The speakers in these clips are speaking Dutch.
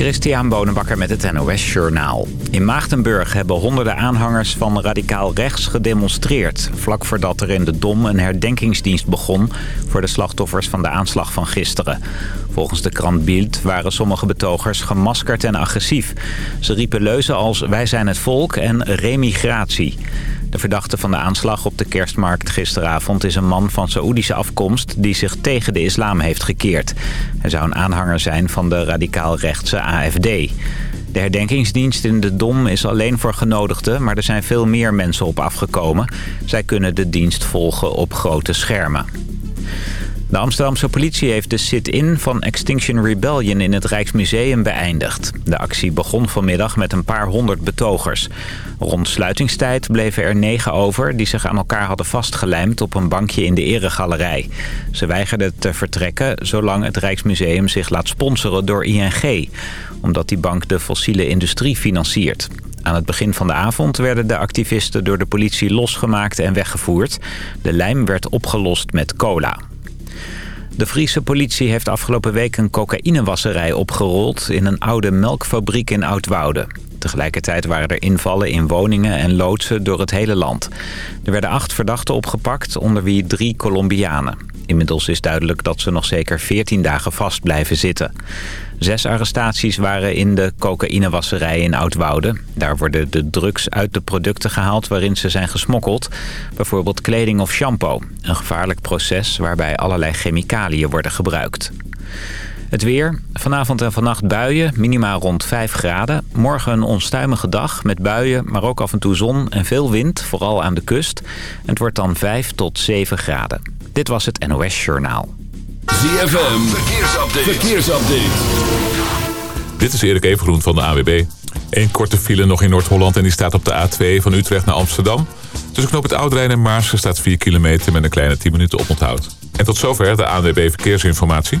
Christian Bonenbakker met het NOS Journaal. In Maagdenburg hebben honderden aanhangers van radicaal rechts gedemonstreerd... vlak voordat er in de Dom een herdenkingsdienst begon... voor de slachtoffers van de aanslag van gisteren. Volgens de krant Bild waren sommige betogers gemaskerd en agressief. Ze riepen leuzen als wij zijn het volk en remigratie. De verdachte van de aanslag op de kerstmarkt gisteravond is een man van Saoedische afkomst die zich tegen de islam heeft gekeerd. Hij zou een aanhanger zijn van de radicaal-rechtse AFD. De herdenkingsdienst in de Dom is alleen voor genodigden, maar er zijn veel meer mensen op afgekomen. Zij kunnen de dienst volgen op grote schermen. De Amsterdamse politie heeft de sit-in van Extinction Rebellion in het Rijksmuseum beëindigd. De actie begon vanmiddag met een paar honderd betogers. Rond sluitingstijd bleven er negen over die zich aan elkaar hadden vastgelijmd op een bankje in de eregalerij. Ze weigerden te vertrekken zolang het Rijksmuseum zich laat sponsoren door ING. Omdat die bank de fossiele industrie financiert. Aan het begin van de avond werden de activisten door de politie losgemaakt en weggevoerd. De lijm werd opgelost met cola. De Friese politie heeft afgelopen week een cocaïnewasserij opgerold... in een oude melkfabriek in Oudwoude. Tegelijkertijd waren er invallen in woningen en loodsen door het hele land. Er werden acht verdachten opgepakt, onder wie drie Colombianen. Inmiddels is duidelijk dat ze nog zeker 14 dagen vast blijven zitten. Zes arrestaties waren in de cocaïnewasserij in Oudwoude. Daar worden de drugs uit de producten gehaald waarin ze zijn gesmokkeld. Bijvoorbeeld kleding of shampoo. Een gevaarlijk proces waarbij allerlei chemicaliën worden gebruikt. Het weer. Vanavond en vannacht buien, minimaal rond 5 graden. Morgen een onstuimige dag met buien, maar ook af en toe zon en veel wind, vooral aan de kust. Het wordt dan 5 tot 7 graden. Dit was het NOS Journaal. ZFM, verkeersupdate. verkeersupdate. Dit is Erik Evengroen van de AWB. Eén korte file nog in Noord-Holland en die staat op de A2 van Utrecht naar Amsterdam. Tussen knoop het Oudrijn en Maarsen staat 4 kilometer met een kleine 10 minuten oponthoud. En tot zover de ANWB Verkeersinformatie.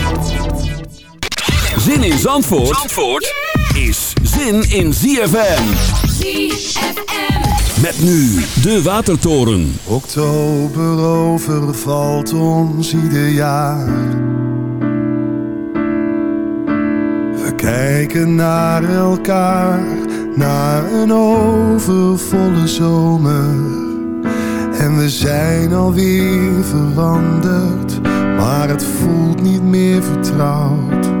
Zin in Zandvoort, Zandvoort is zin in ZFM. ZFM. Met nu de Watertoren. Oktober overvalt ons ieder jaar. We kijken naar elkaar, naar een overvolle zomer. En we zijn alweer veranderd, maar het voelt niet meer vertrouwd.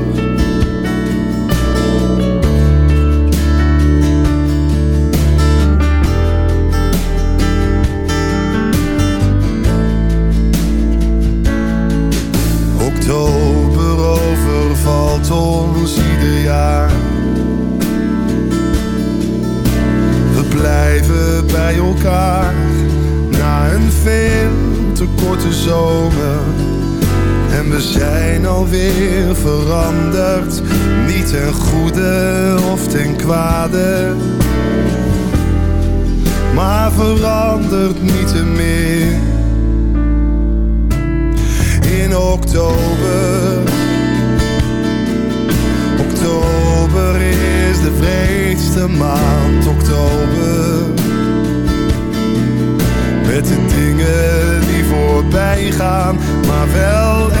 Alweer veranderd, niet ten goede of ten kwade. Maar verandert niet meer in oktober. Oktober is de vreedste maand, oktober. Met de dingen die voorbij gaan, maar wel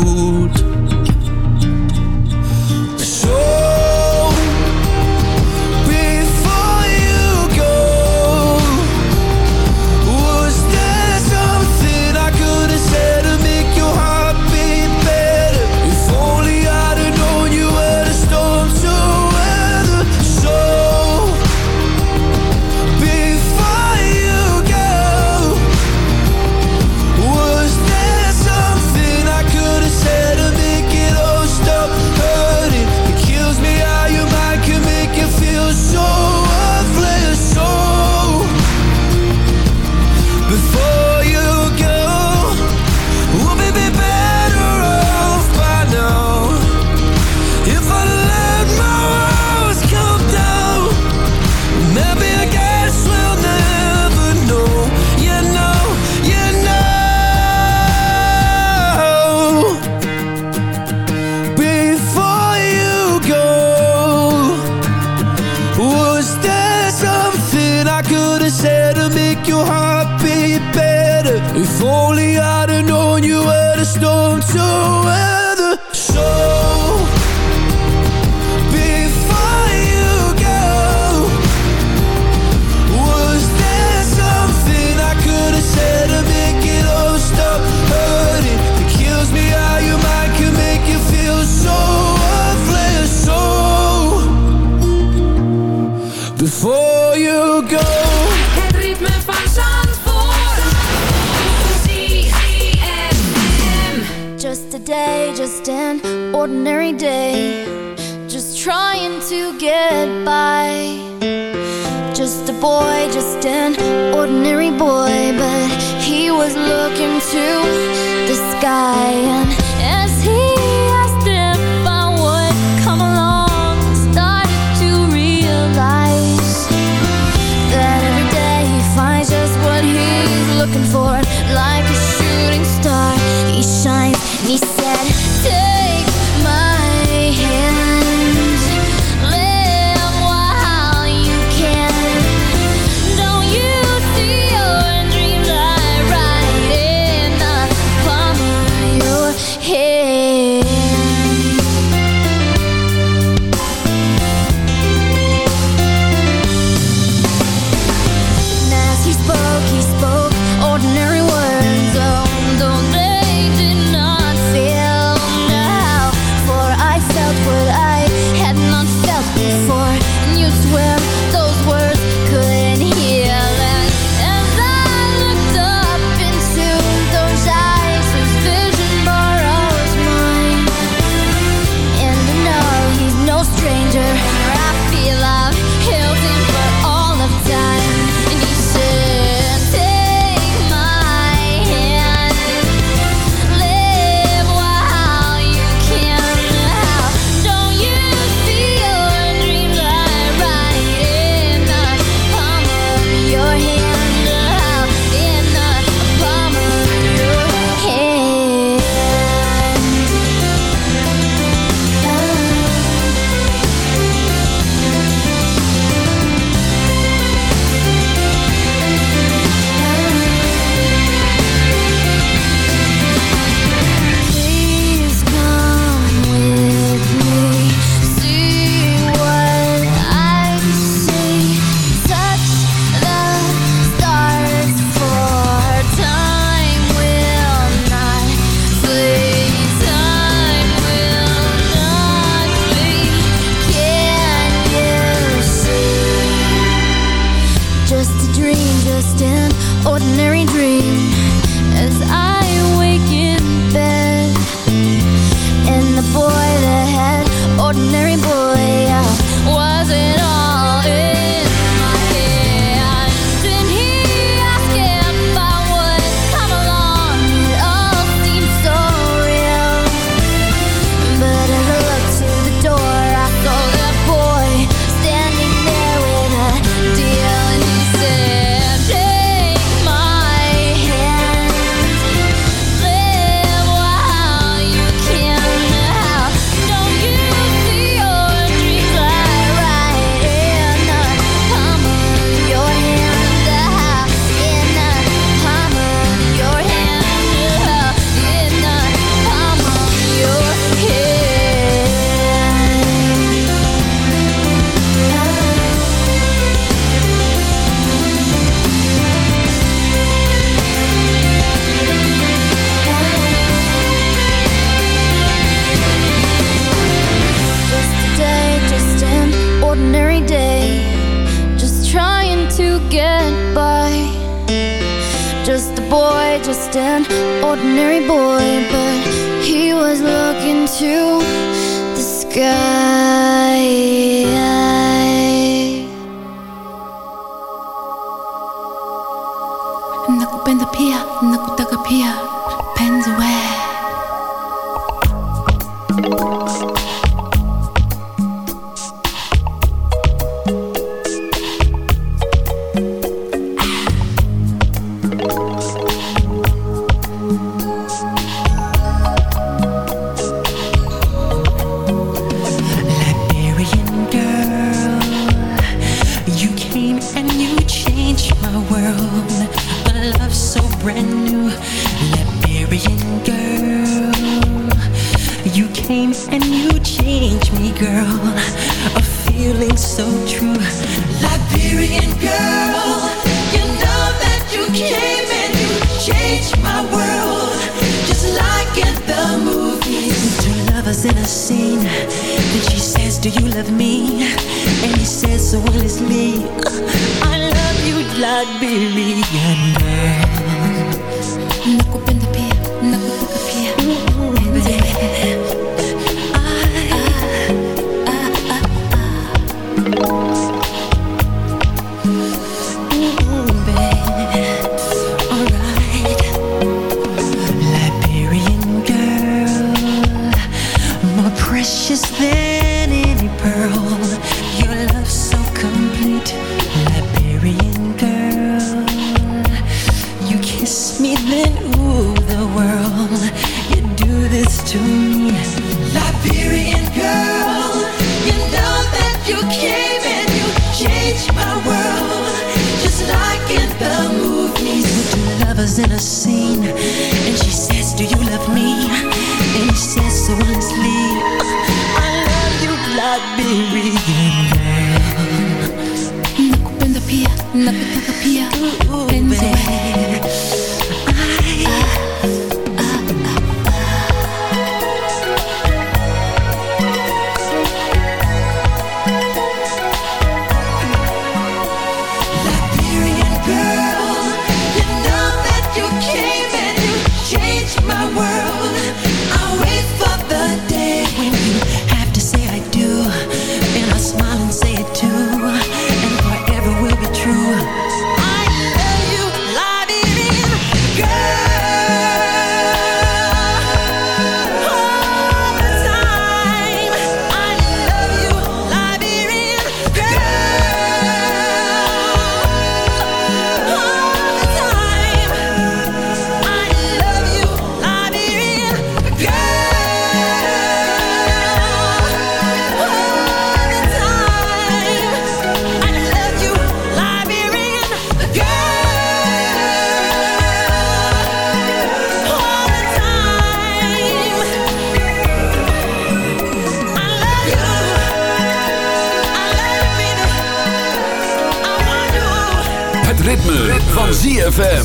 ZFM.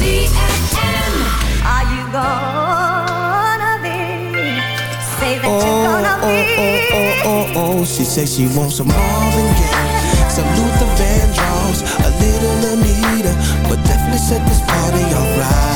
Are you gonna be? Say that oh, you're gonna oh, be. Oh, oh, oh, oh, oh, she says she wants some Marvin Gaye, some Luther Vandross, a little Anita, but definitely definitely set this party alright.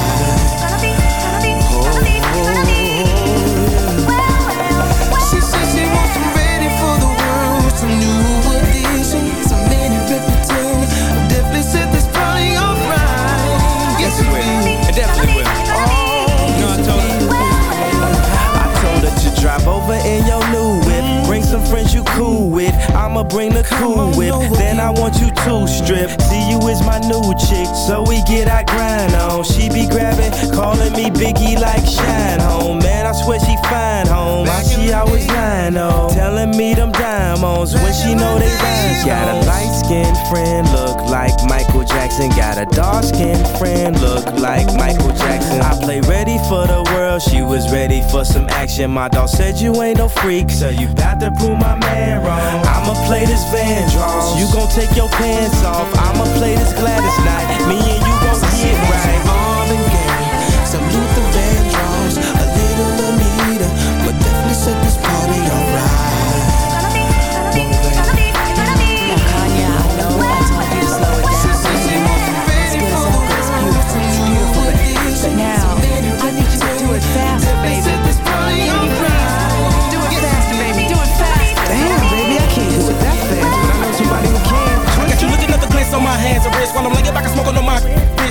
I'ma bring the cool whip. Then I want you to strip. See you is my new chick, so we get our grind on. She be grabbing, calling me Biggie like Shine Home. Man, I swear she fine home. Why she always lying on? Telling me them diamonds when she know they rhymes. Got a light skinned friend, look like Michael Jackson. Got a dark skinned friend, look like Michael Jackson. I play ready for the world, she was ready for some action. My dog said you ain't no freak, so you bout to prove my man wrong. I'ma play this Van Vandross, you gon' take your pants off. I'ma play this Gladys night, me and you gon' get right.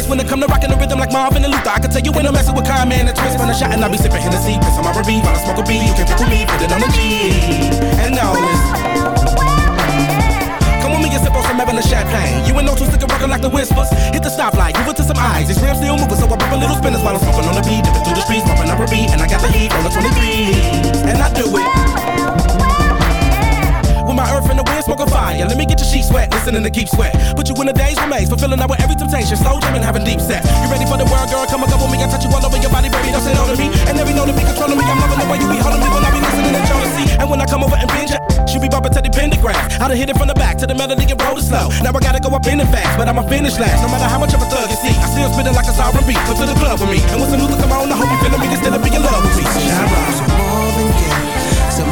When it come to rocking the rhythm like Marvin and Luther, I can tell you when I'm messing with Kyle, man, and twist. When I shot and I be sipping Hennessy, piss on my R&B while I smoke a B. You can pick with me, put it on the G. And now with me and sip on some Evelyn champagne. You ain't no two stick rockin' like the whispers. Hit the stoplight, give it to some eyes. These rims still moving, so I pop a little spinners while I'm smoking on the beat. Dipping through the streets, bumping up a beat, and I got the heat on the 23. And I do it. With my earth and the wind, smoking fire. Let me get your sheets wet, listening to keep sweat. Put you in a daze remains, fulfilling out with every temptation. Slow jamming, having deep sex. You ready for the world, girl? Come and go with me. I touch you all over your body, baby. Don't say no to me. And every know to be controlling me. I'm loving the way you be holding me when I be listening to jealousy. And when I come over and binge she be bumping to the pentagram. I done hit it from the back to the melody and roll it slow. Now I gotta go up in it fast, but I'ma finish last. No matter how much of a thug you see, I still spitting like a sovereign beat. Come to the club with me. And when some music come on, I hope you feeling me. Instead of being in love with me. Shine right. Some Marvin Gaye, some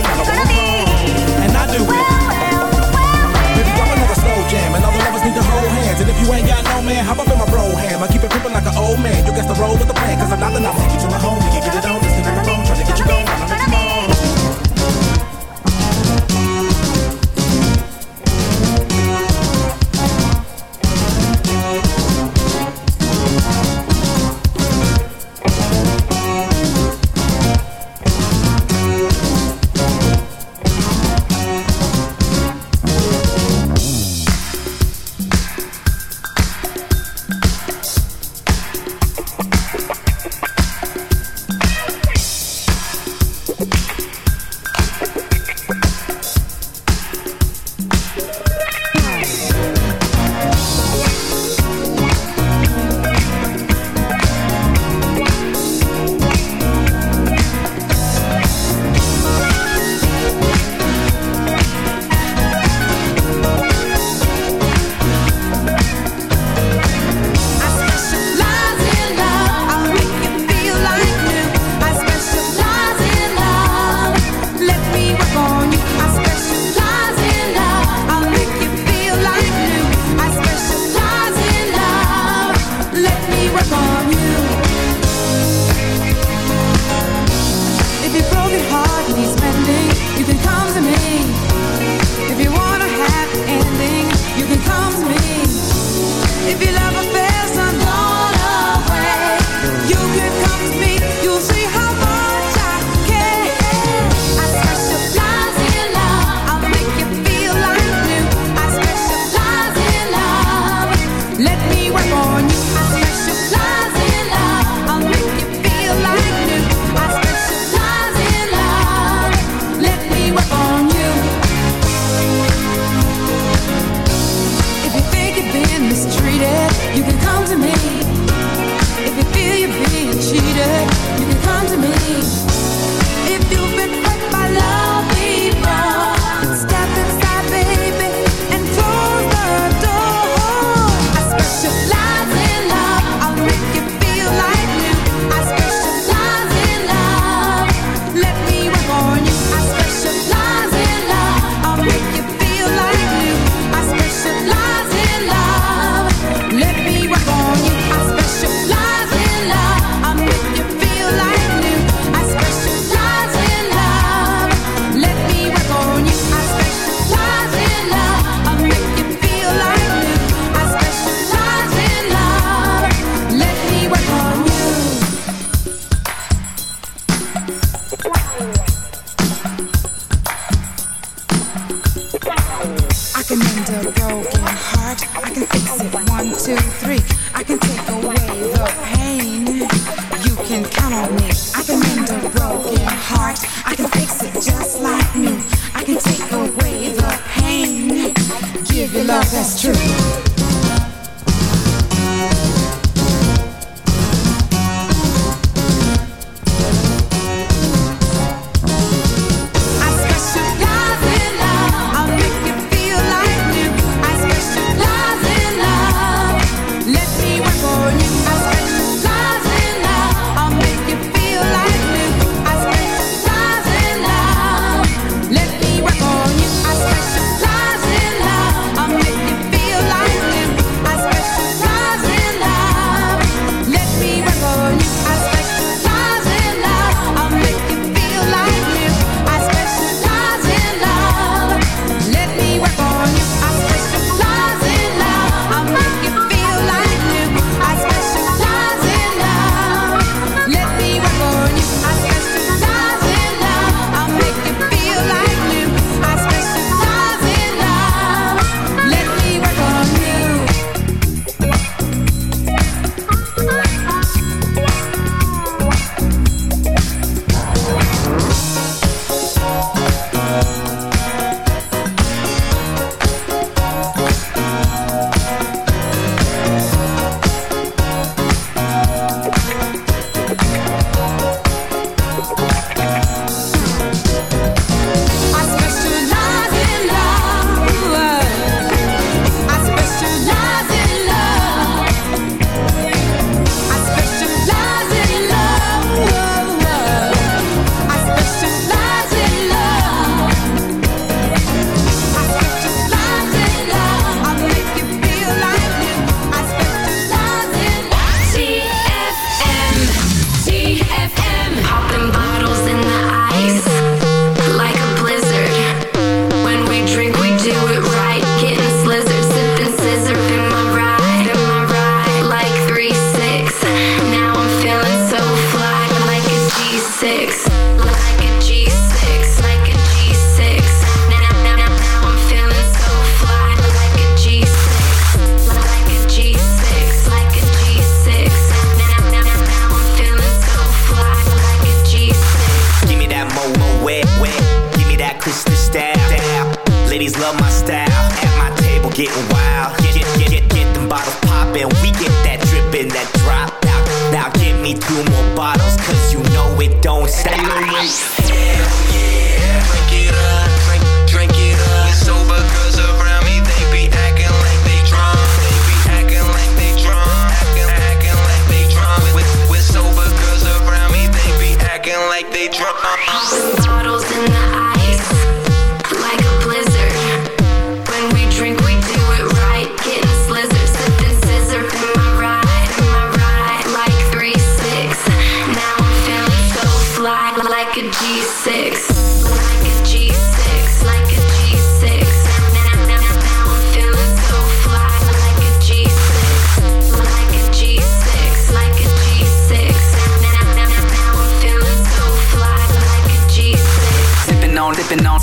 if you ain't got no man, hop up in my bro ham. I keep it pimpin' like an old man. You guess the road with the plan, cause I'm not the number. Keep to my home, we can get it on. This is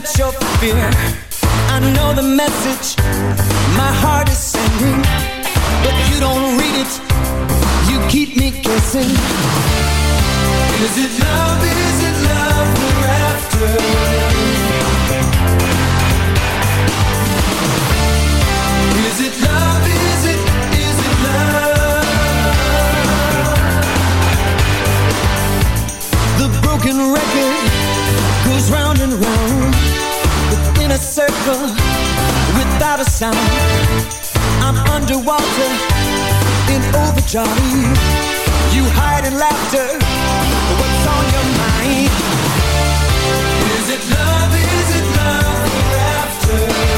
let your fear. I know the message. My heart is sending But you don't read it, you keep me guessing. Is it love, is it love we're after? a circle without a sound. I'm underwater in overdrive. You hide in laughter. What's on your mind? Is it love? Is it love we're?